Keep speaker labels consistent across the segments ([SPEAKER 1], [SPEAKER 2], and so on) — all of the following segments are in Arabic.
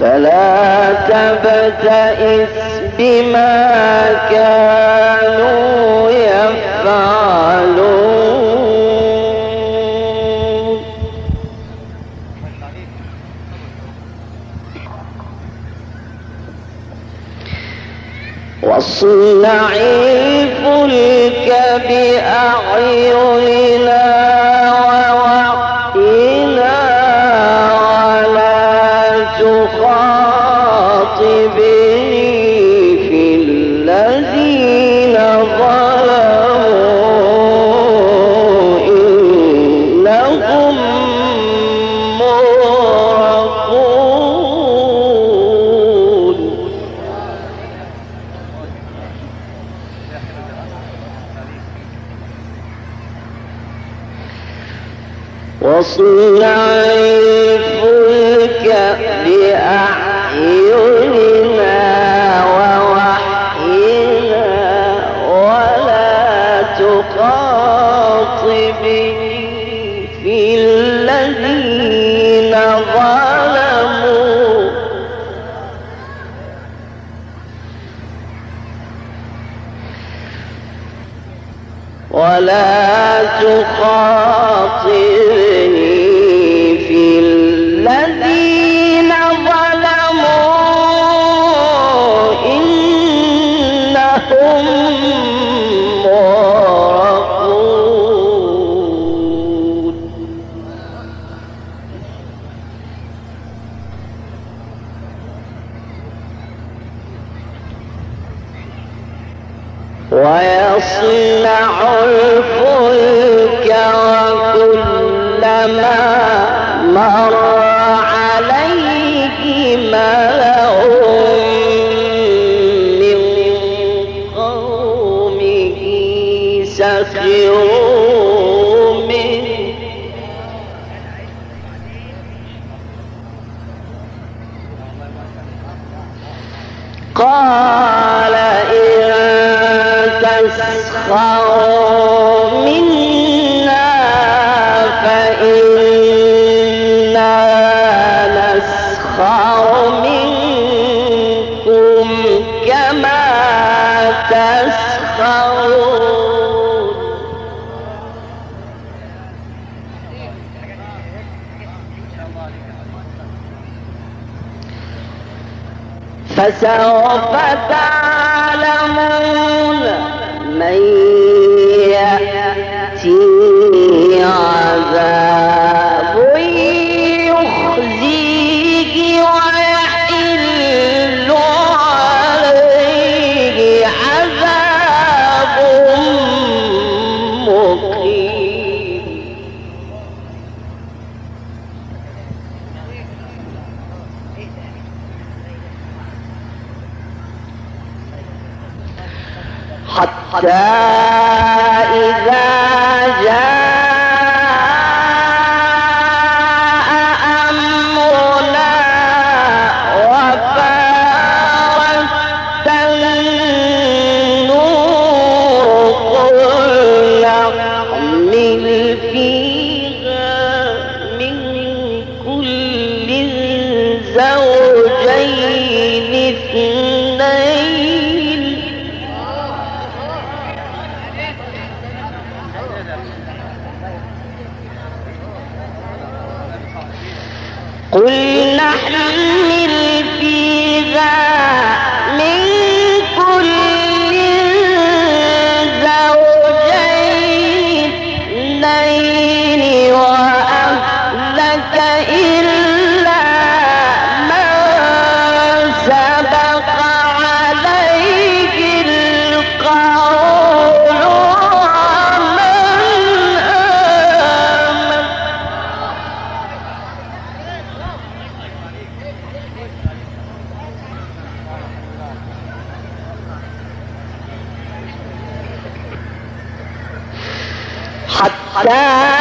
[SPEAKER 1] فلا تبتئس بما كانوا يفعلون. واصنع الفلك بأعيننا Bye. Trời!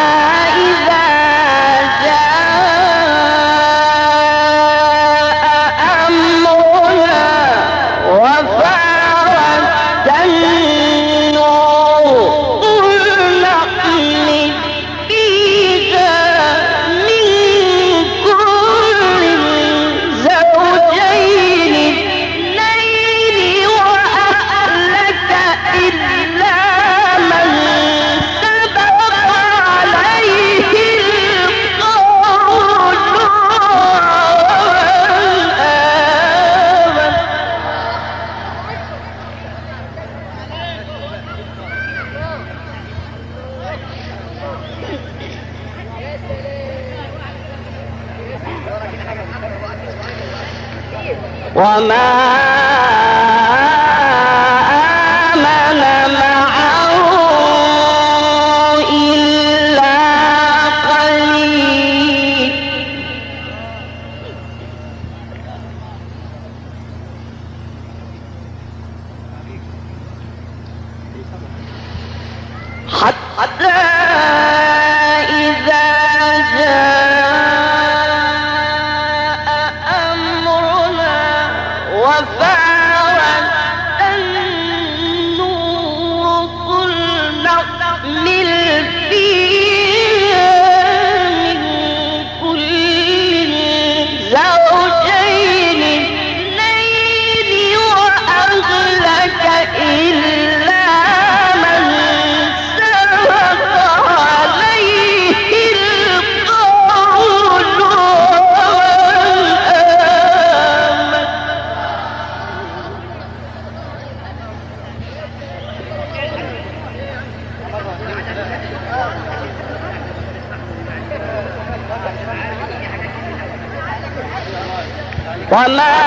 [SPEAKER 1] One last.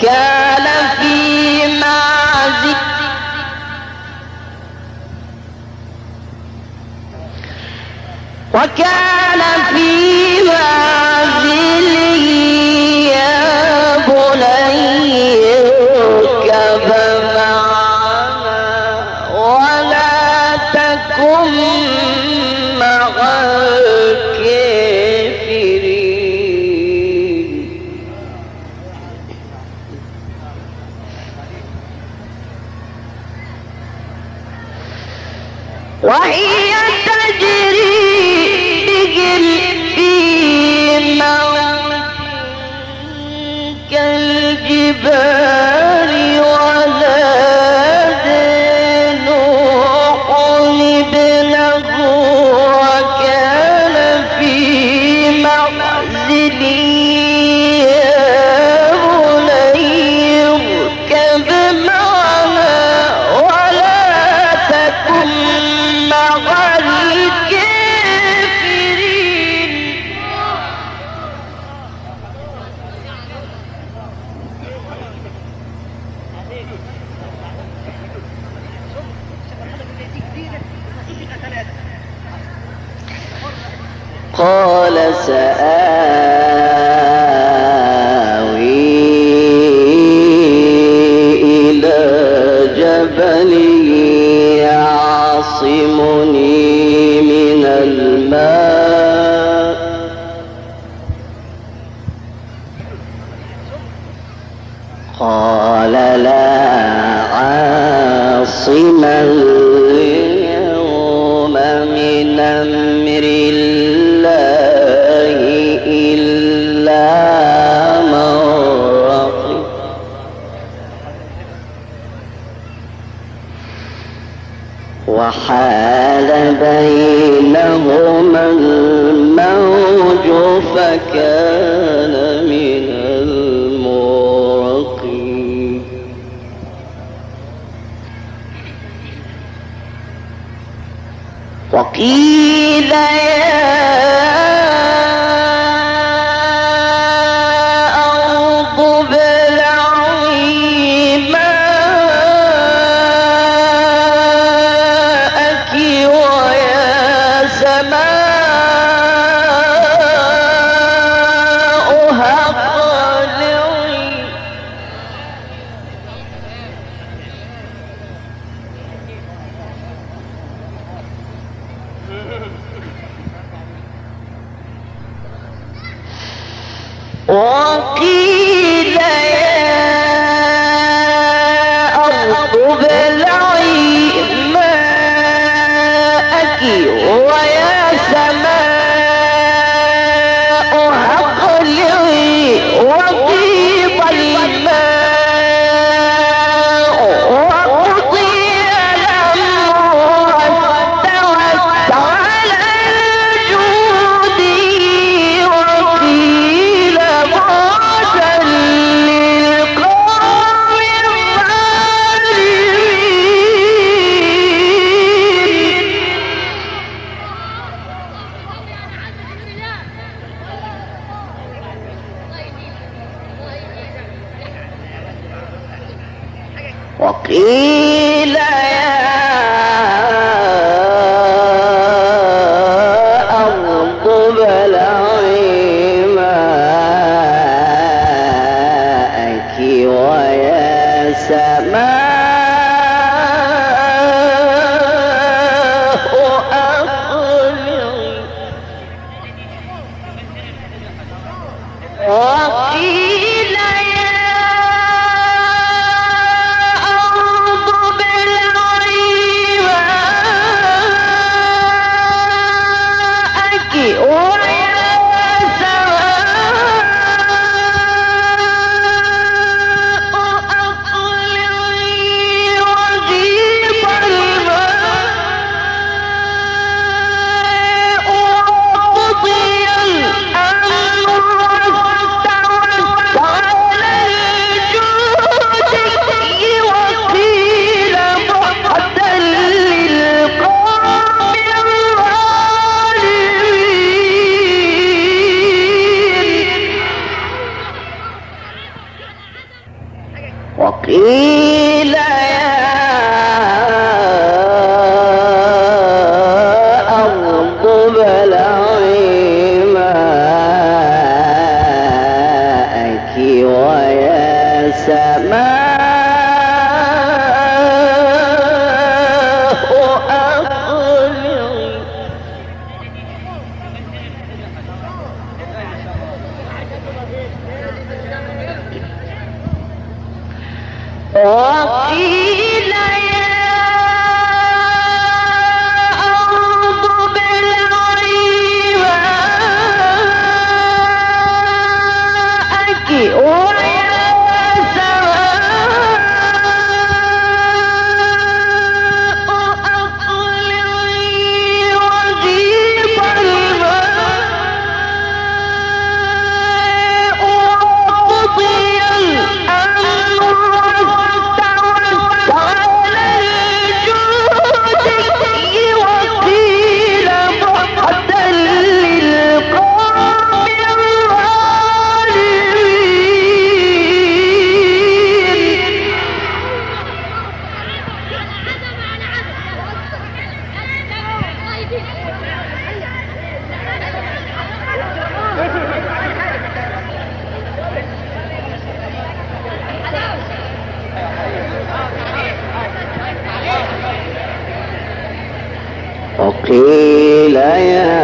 [SPEAKER 1] क्या Why? اليوم من أمر الله إلا وحال بينهما الموج فكان وقيل وقيل وقيل يا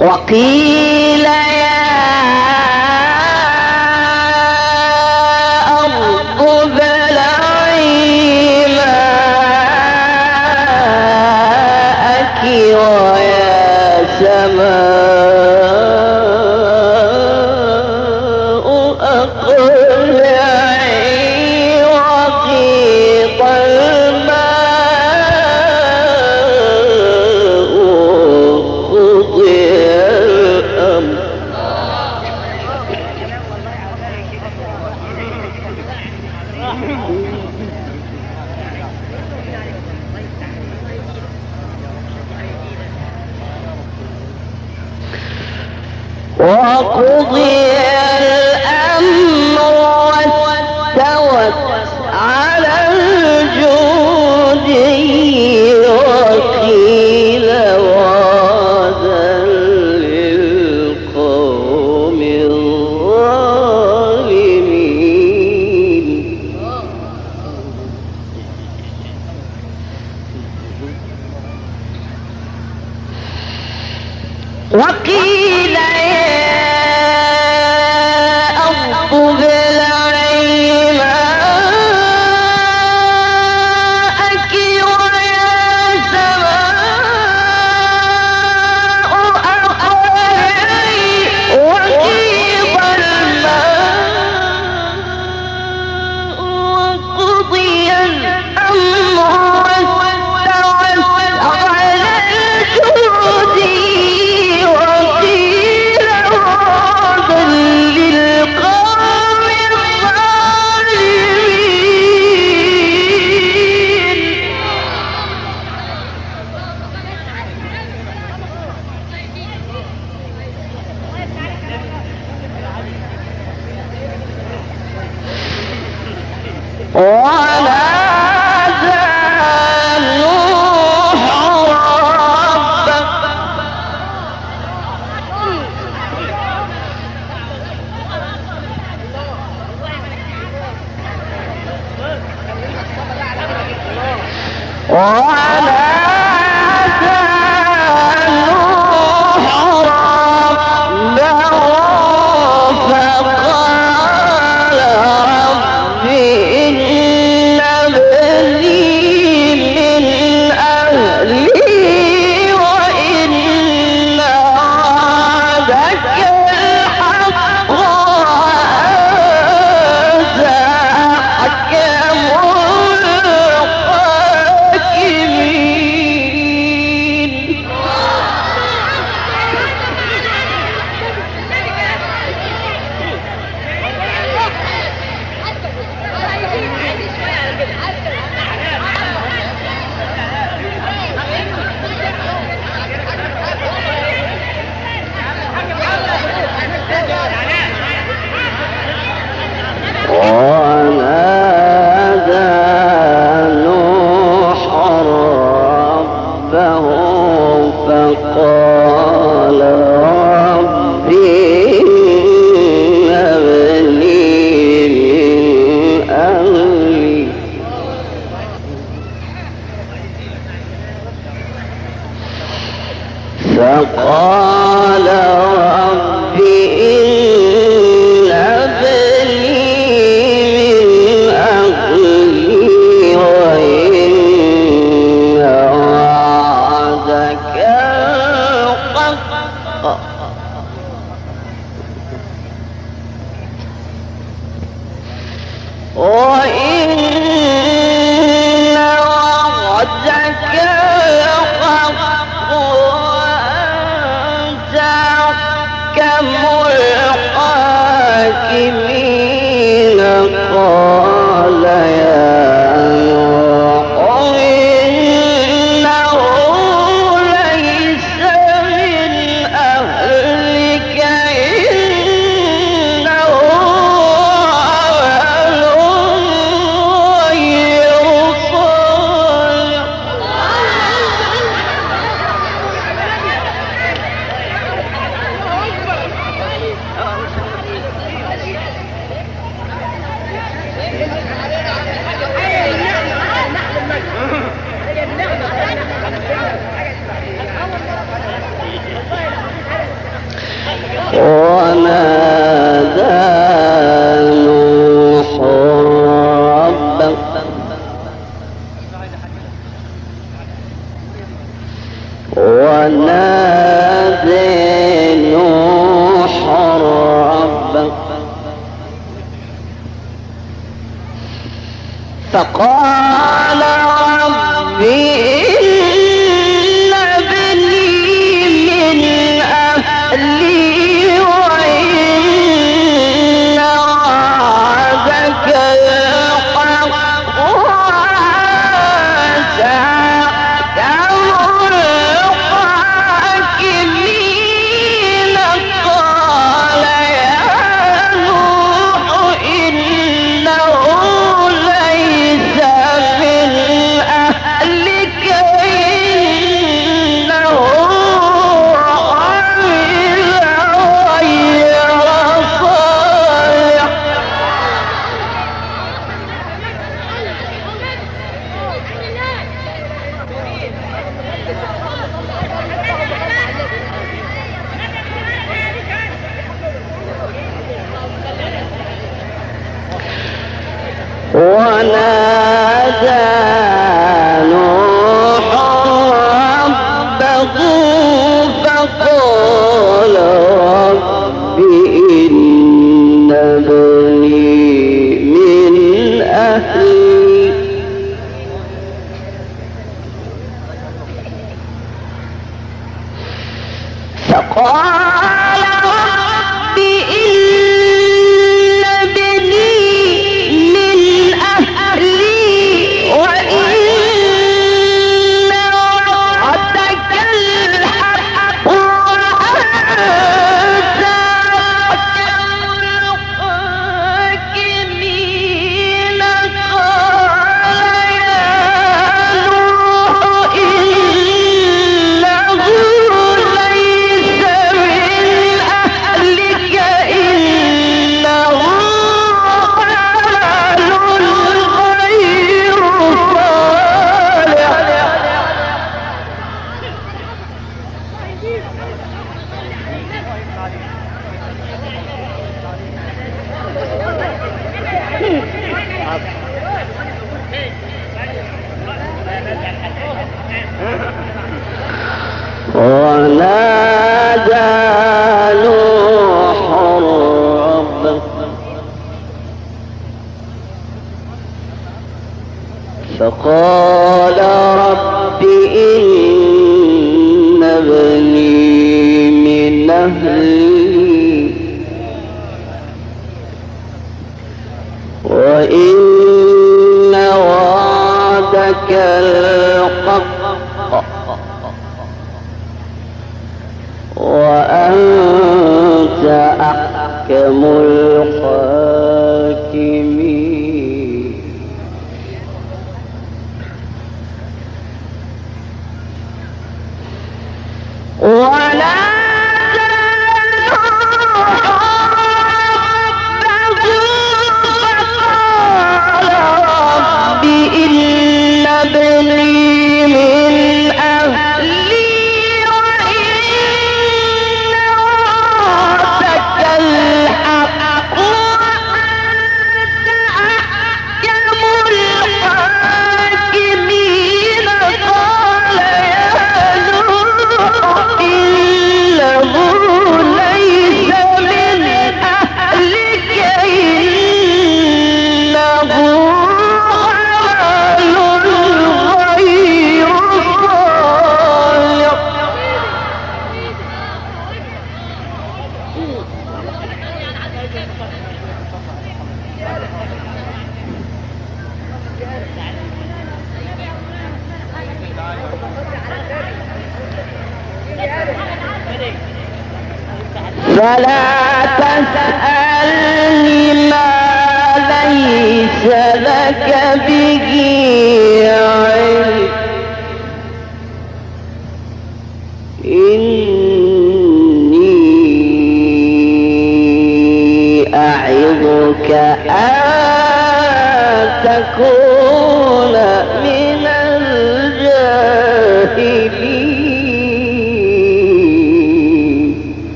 [SPEAKER 1] وقيل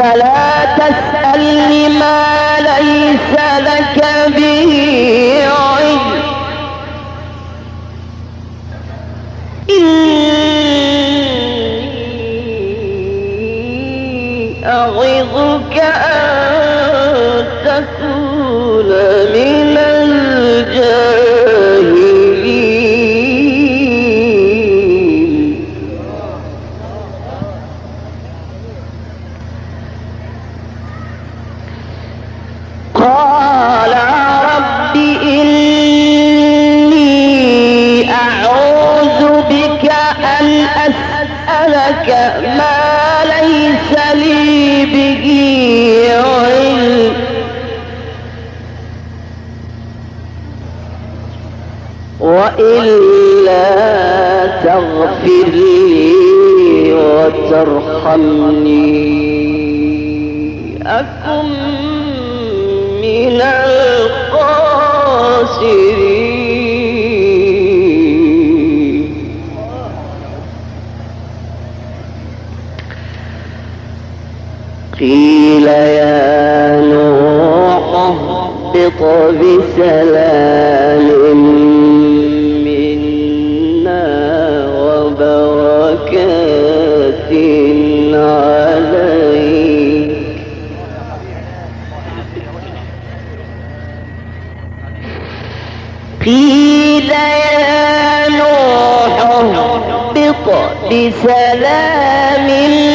[SPEAKER 1] فلا تسألني ما ليس لك به. إلا تغفر لي وترحمني. أكن من القاسرين قيل يا نوح اهبط بسلام. بسلام وأمم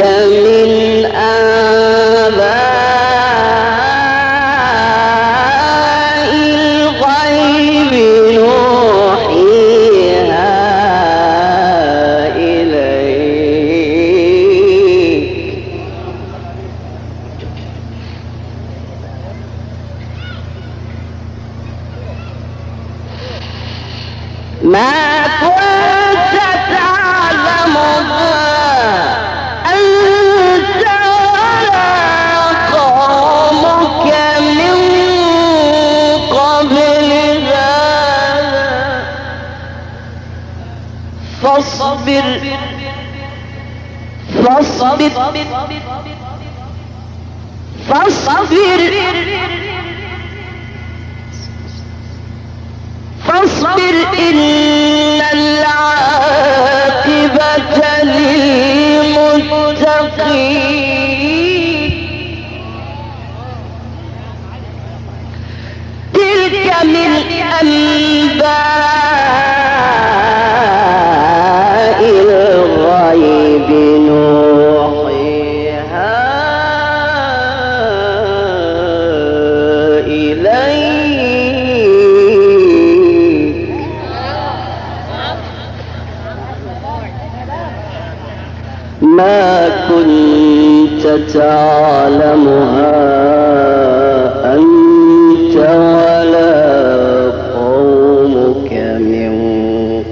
[SPEAKER 1] Yeah. يعلمها أنت ولا قومك من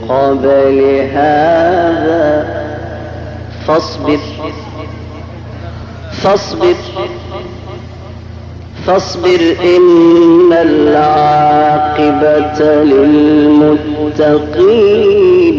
[SPEAKER 1] قبل هذا. فاصبر فاصبر فاصبر إن العاقبة للمتقين.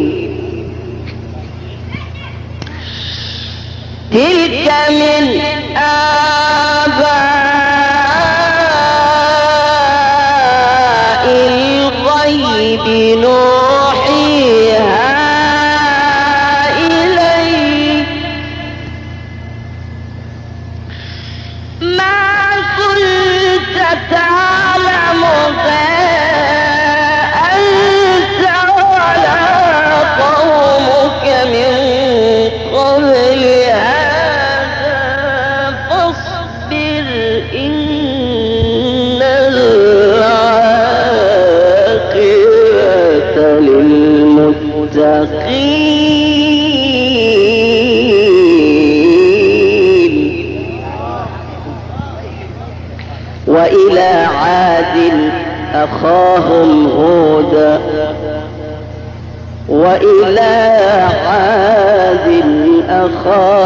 [SPEAKER 1] أخاهم هودا وإلى عاد أخاهم